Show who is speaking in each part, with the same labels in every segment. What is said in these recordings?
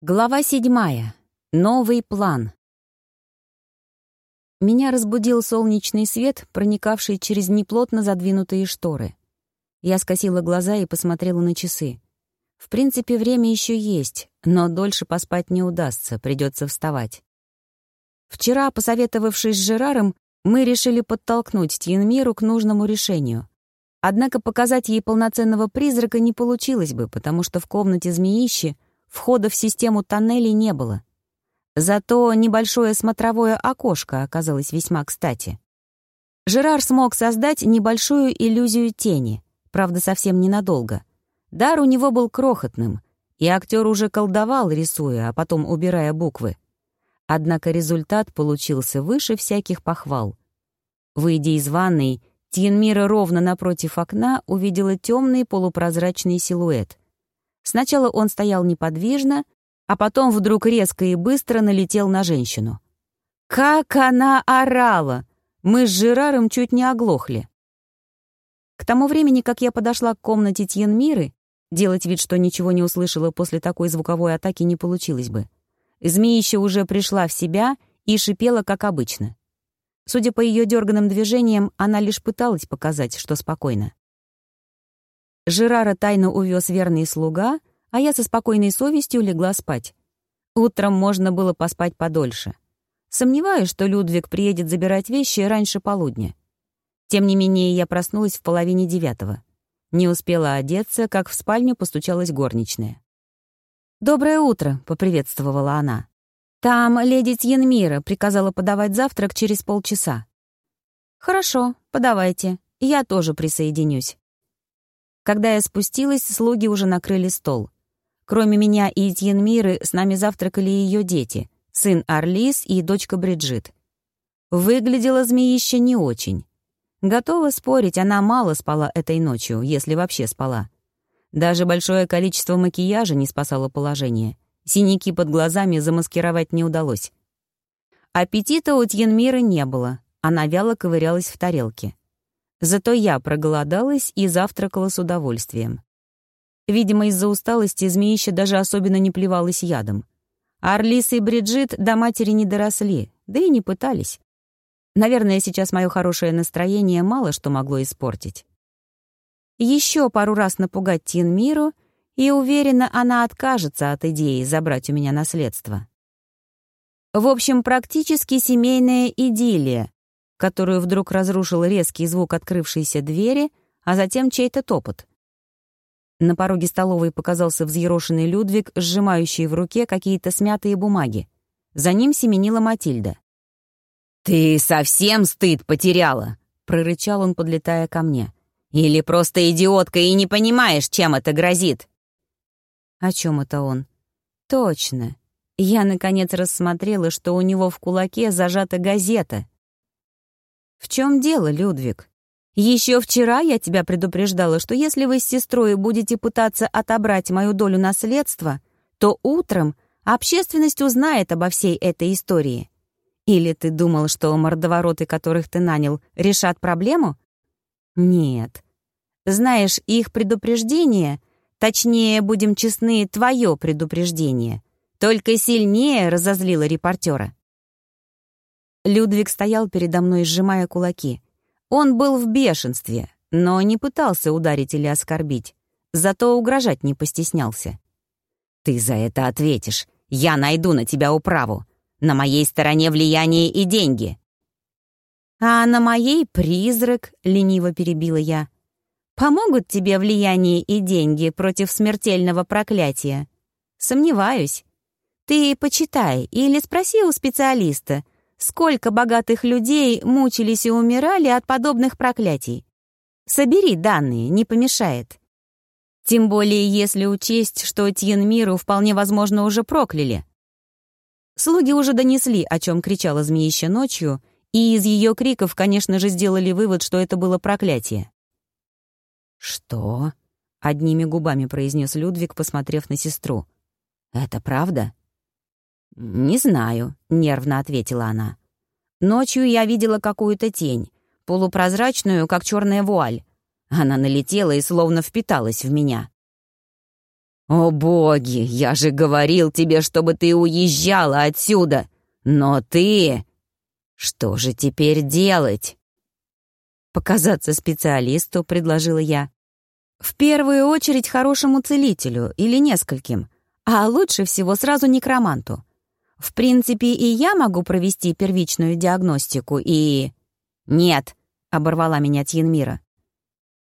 Speaker 1: Глава седьмая. Новый план. Меня разбудил солнечный свет, проникавший через неплотно задвинутые шторы. Я скосила глаза и посмотрела на часы. В принципе, время еще есть, но дольше поспать не удастся, придется вставать. Вчера, посоветовавшись с Жераром, мы решили подтолкнуть Тьенмиру к нужному решению. Однако показать ей полноценного призрака не получилось бы, потому что в комнате змеищи — Входа в систему тоннелей не было. Зато небольшое смотровое окошко оказалось весьма кстати. Жерар смог создать небольшую иллюзию тени, правда, совсем ненадолго. Дар у него был крохотным, и актер уже колдовал, рисуя, а потом убирая буквы. Однако результат получился выше всяких похвал. Выйдя из ванной, Тьенмира ровно напротив окна увидела темный полупрозрачный силуэт. Сначала он стоял неподвижно, а потом вдруг резко и быстро налетел на женщину. Как она орала! Мы с Жераром чуть не оглохли. К тому времени, как я подошла к комнате Тьенмиры, делать вид, что ничего не услышала после такой звуковой атаки не получилось бы. Змеища уже пришла в себя и шипела, как обычно. Судя по ее дерганным движениям, она лишь пыталась показать, что спокойно. Жерара тайно увез верный слуга, а я со спокойной совестью легла спать. Утром можно было поспать подольше. Сомневаюсь, что Людвиг приедет забирать вещи раньше полудня. Тем не менее, я проснулась в половине девятого. Не успела одеться, как в спальню постучалась горничная. «Доброе утро», — поприветствовала она. «Там леди Тьенмира приказала подавать завтрак через полчаса». «Хорошо, подавайте. Я тоже присоединюсь». Когда я спустилась, слуги уже накрыли стол. Кроме меня и Этьенмиры, с нами завтракали ее дети, сын Арлис и дочка Бриджит. Выглядела змеище не очень. Готова спорить, она мало спала этой ночью, если вообще спала. Даже большое количество макияжа не спасало положение. Синяки под глазами замаскировать не удалось. Аппетита у Тьенмиры не было, она вяло ковырялась в тарелке. Зато я проголодалась и завтракала с удовольствием. Видимо, из-за усталости змеища даже особенно не плевалась ядом. Арлиса и Бриджит до матери не доросли, да и не пытались. Наверное, сейчас мое хорошее настроение мало что могло испортить. Еще пару раз напугать Тин Миру, и уверена, она откажется от идеи забрать у меня наследство. В общем, практически семейная идиллия, которую вдруг разрушил резкий звук открывшейся двери, а затем чей-то топот. На пороге столовой показался взъерошенный Людвиг, сжимающий в руке какие-то смятые бумаги. За ним семенила Матильда. «Ты совсем стыд потеряла!» — прорычал он, подлетая ко мне. «Или просто идиотка и не понимаешь, чем это грозит?» «О чем это он?» «Точно. Я, наконец, рассмотрела, что у него в кулаке зажата газета — «В чем дело, Людвиг? Еще вчера я тебя предупреждала, что если вы с сестрой будете пытаться отобрать мою долю наследства, то утром общественность узнает обо всей этой истории. Или ты думал, что мордовороты, которых ты нанял, решат проблему? Нет. Знаешь, их предупреждение, точнее, будем честны, твое предупреждение, только сильнее разозлило репортера. Людвиг стоял передо мной, сжимая кулаки. Он был в бешенстве, но не пытался ударить или оскорбить. Зато угрожать не постеснялся. «Ты за это ответишь. Я найду на тебя управу. На моей стороне влияние и деньги». «А на моей призрак», — лениво перебила я. «Помогут тебе влияние и деньги против смертельного проклятия?» «Сомневаюсь. Ты почитай или спроси у специалиста, Сколько богатых людей мучились и умирали от подобных проклятий? Собери данные, не помешает. Тем более, если учесть, что Тьенмиру вполне возможно уже прокляли. Слуги уже донесли, о чем кричала змеища ночью, и из ее криков, конечно же, сделали вывод, что это было проклятие. «Что?» — одними губами произнес Людвиг, посмотрев на сестру. «Это правда?» «Не знаю», — нервно ответила она. «Ночью я видела какую-то тень, полупрозрачную, как черная вуаль. Она налетела и словно впиталась в меня». «О боги, я же говорил тебе, чтобы ты уезжала отсюда! Но ты... Что же теперь делать?» «Показаться специалисту», — предложила я. «В первую очередь хорошему целителю или нескольким, а лучше всего сразу некроманту. В принципе, и я могу провести первичную диагностику и...» «Нет», — оборвала меня Тьенмира.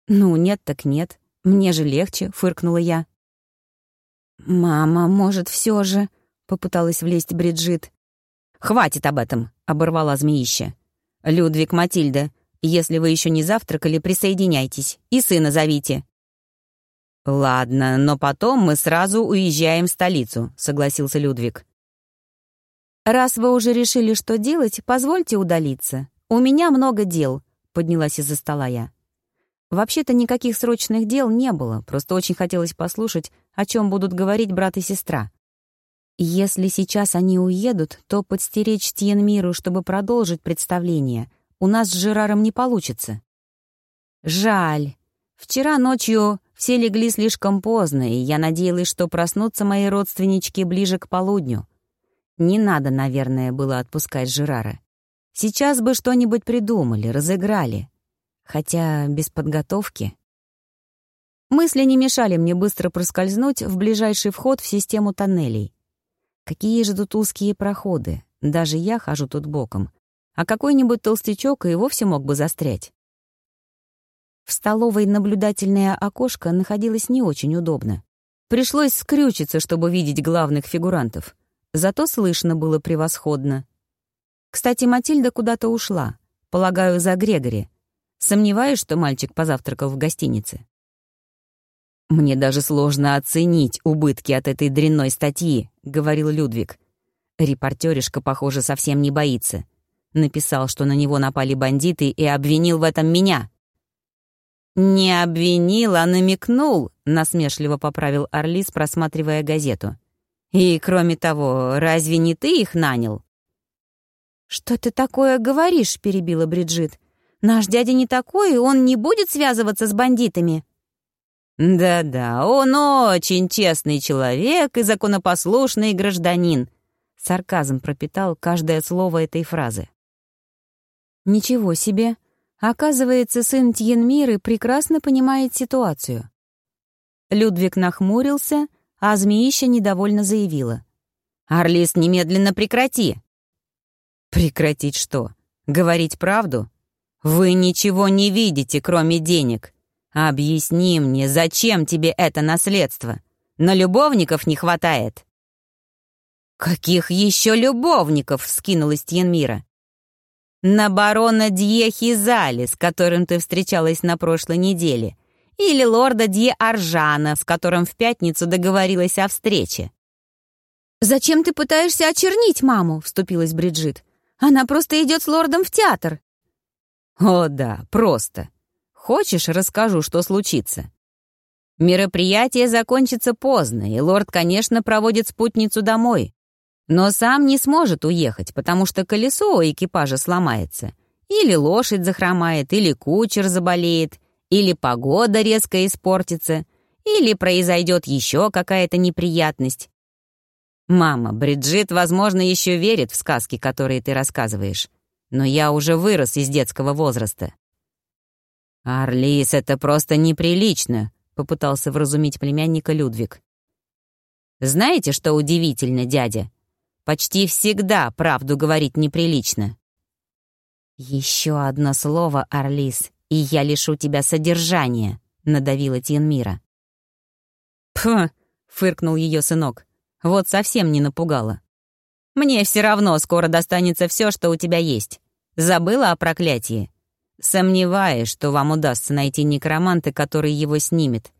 Speaker 1: «Ну, нет так нет. Мне же легче», — фыркнула я. «Мама, может, все же...» — попыталась влезть Бриджит. «Хватит об этом!» — оборвала змеище. «Людвиг, Матильда, если вы еще не завтракали, присоединяйтесь и сына зовите». «Ладно, но потом мы сразу уезжаем в столицу», — согласился Людвиг. «Раз вы уже решили, что делать, позвольте удалиться. У меня много дел», — поднялась из-за стола я. Вообще-то никаких срочных дел не было, просто очень хотелось послушать, о чем будут говорить брат и сестра. Если сейчас они уедут, то подстеречь Тьенмиру, чтобы продолжить представление, у нас с Жераром не получится. Жаль. Вчера ночью все легли слишком поздно, и я надеялась, что проснутся мои родственнички ближе к полудню. Не надо, наверное, было отпускать Жерара. Сейчас бы что-нибудь придумали, разыграли хотя без подготовки. Мысли не мешали мне быстро проскользнуть в ближайший вход в систему тоннелей. Какие же тут узкие проходы, даже я хожу тут боком, а какой-нибудь толстячок и вовсе мог бы застрять. В столовой наблюдательное окошко находилось не очень удобно. Пришлось скрючиться, чтобы видеть главных фигурантов. Зато слышно было превосходно. Кстати, Матильда куда-то ушла. Полагаю, за Грегори. Сомневаюсь, что мальчик позавтракал в гостинице. «Мне даже сложно оценить убытки от этой дрянной статьи», — говорил Людвиг. Репортеришка, похоже, совсем не боится. Написал, что на него напали бандиты, и обвинил в этом меня. «Не обвинил, а намекнул», — насмешливо поправил Орлис, просматривая газету. «И, кроме того, разве не ты их нанял?» «Что ты такое говоришь?» — перебила Бриджит. Наш дядя не такой, он не будет связываться с бандитами». «Да-да, он очень честный человек и законопослушный гражданин», — сарказм пропитал каждое слово этой фразы. «Ничего себе! Оказывается, сын Тьенмиры прекрасно понимает ситуацию». Людвиг нахмурился, а змеища недовольно заявила. «Орлис, немедленно прекрати!» «Прекратить что? Говорить правду? «Вы ничего не видите, кроме денег. Объясни мне, зачем тебе это наследство? На любовников не хватает». «Каких еще любовников?» — скинулась Тьенмира. «На барона Дье Хизали, с которым ты встречалась на прошлой неделе, или лорда Дье Аржана, с которым в пятницу договорилась о встрече». «Зачем ты пытаешься очернить маму?» — вступилась Бриджит. «Она просто идет с лордом в театр». «О да, просто. Хочешь, расскажу, что случится?» Мероприятие закончится поздно, и лорд, конечно, проводит спутницу домой. Но сам не сможет уехать, потому что колесо у экипажа сломается. Или лошадь захромает, или кучер заболеет, или погода резко испортится, или произойдет еще какая-то неприятность. Мама, Бриджит, возможно, еще верит в сказки, которые ты рассказываешь но я уже вырос из детского возраста». «Арлис, это просто неприлично», — попытался вразумить племянника Людвиг. «Знаете, что удивительно, дядя? Почти всегда правду говорить неприлично». «Еще одно слово, Арлис, и я лишу тебя содержания», — надавила Тинмира. «Пф!» — фыркнул ее сынок. «Вот совсем не напугала. Мне все равно скоро достанется все, что у тебя есть. Забыла о проклятии? Сомневаюсь, что вам удастся найти некроманта, который его снимет.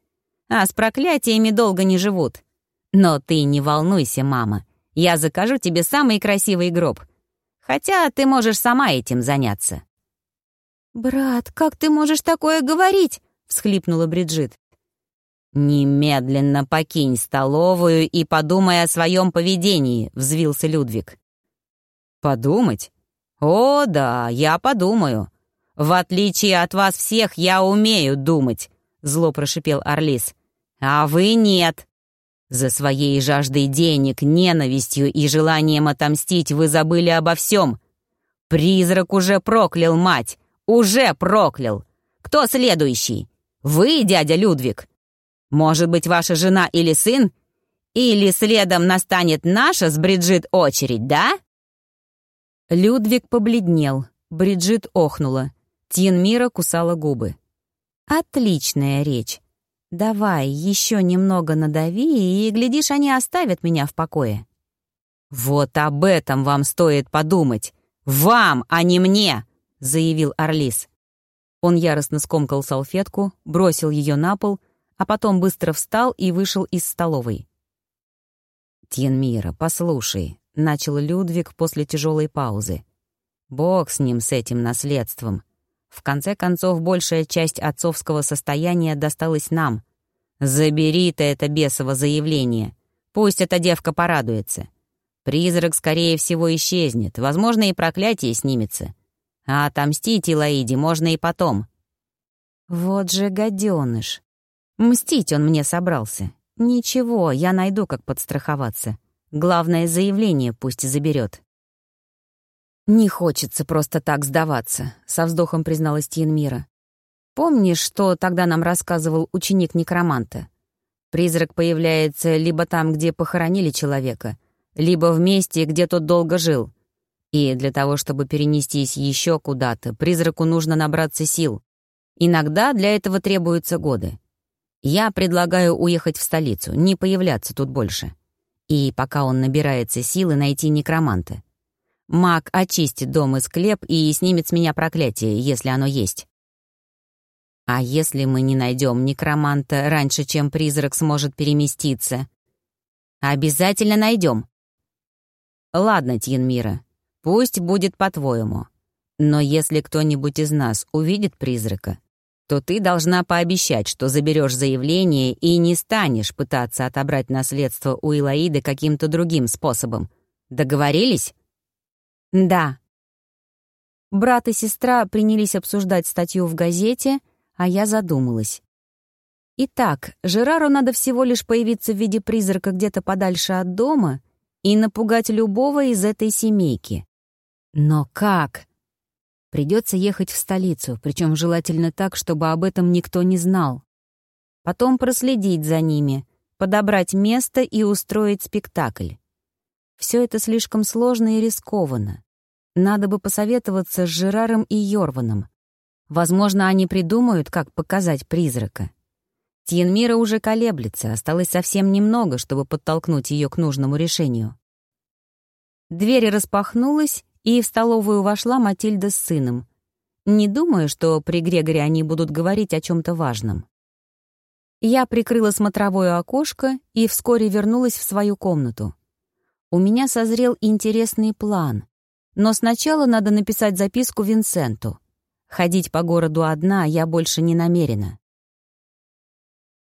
Speaker 1: А с проклятиями долго не живут. Но ты не волнуйся, мама. Я закажу тебе самый красивый гроб. Хотя ты можешь сама этим заняться». «Брат, как ты можешь такое говорить?» — всхлипнула Бриджит. «Немедленно покинь столовую и подумай о своем поведении», — взвился Людвиг. «Подумать? О, да, я подумаю. В отличие от вас всех, я умею думать», — зло прошипел Орлис. «А вы нет». За своей жаждой денег, ненавистью и желанием отомстить вы забыли обо всем. Призрак уже проклял мать, уже проклял. Кто следующий? Вы, дядя Людвиг? Может быть, ваша жена или сын? Или следом настанет наша с Бриджит очередь, да?» Людвиг побледнел, Бриджит охнула. Тьенмира кусала губы. «Отличная речь. Давай еще немного надави, и, глядишь, они оставят меня в покое». «Вот об этом вам стоит подумать. Вам, а не мне!» — заявил Орлис. Он яростно скомкал салфетку, бросил ее на пол, а потом быстро встал и вышел из столовой. «Тьенмира, послушай», — начал Людвиг после тяжелой паузы. «Бог с ним, с этим наследством. В конце концов, большая часть отцовского состояния досталась нам. Забери ты это бесово заявление. Пусть эта девка порадуется. Призрак, скорее всего, исчезнет, возможно, и проклятие снимется. А отомстить Илаиде можно и потом». «Вот же гаденыш! Мстить он мне собрался. «Ничего, я найду, как подстраховаться. Главное, заявление пусть заберет. «Не хочется просто так сдаваться», — со вздохом призналась Тьенмира. «Помнишь, что тогда нам рассказывал ученик некроманта? Призрак появляется либо там, где похоронили человека, либо в месте, где тот долго жил. И для того, чтобы перенестись еще куда-то, призраку нужно набраться сил. Иногда для этого требуются годы. Я предлагаю уехать в столицу, не появляться тут больше. И пока он набирается силы, найти некроманта. Маг очистит дом и склеп и снимет с меня проклятие, если оно есть. А если мы не найдем некроманта раньше, чем призрак сможет переместиться? Обязательно найдем. Ладно, Тьенмира, пусть будет по-твоему. Но если кто-нибудь из нас увидит призрака, то ты должна пообещать, что заберешь заявление и не станешь пытаться отобрать наследство у Илаиды каким-то другим способом. Договорились? Да. Брат и сестра принялись обсуждать статью в газете, а я задумалась. Итак, Жерару надо всего лишь появиться в виде призрака где-то подальше от дома и напугать любого из этой семейки. Но как? Придется ехать в столицу, причем желательно так, чтобы об этом никто не знал. Потом проследить за ними, подобрать место и устроить спектакль. Все это слишком сложно и рискованно. Надо бы посоветоваться с Жераром и Йорваном. Возможно, они придумают, как показать призрака. Тьенмира уже колеблется, осталось совсем немного, чтобы подтолкнуть ее к нужному решению. Дверь распахнулась, и в столовую вошла Матильда с сыном. Не думаю, что при Грегоре они будут говорить о чем то важном. Я прикрыла смотровое окошко и вскоре вернулась в свою комнату. У меня созрел интересный план. Но сначала надо написать записку Винсенту. Ходить по городу одна я больше не намерена.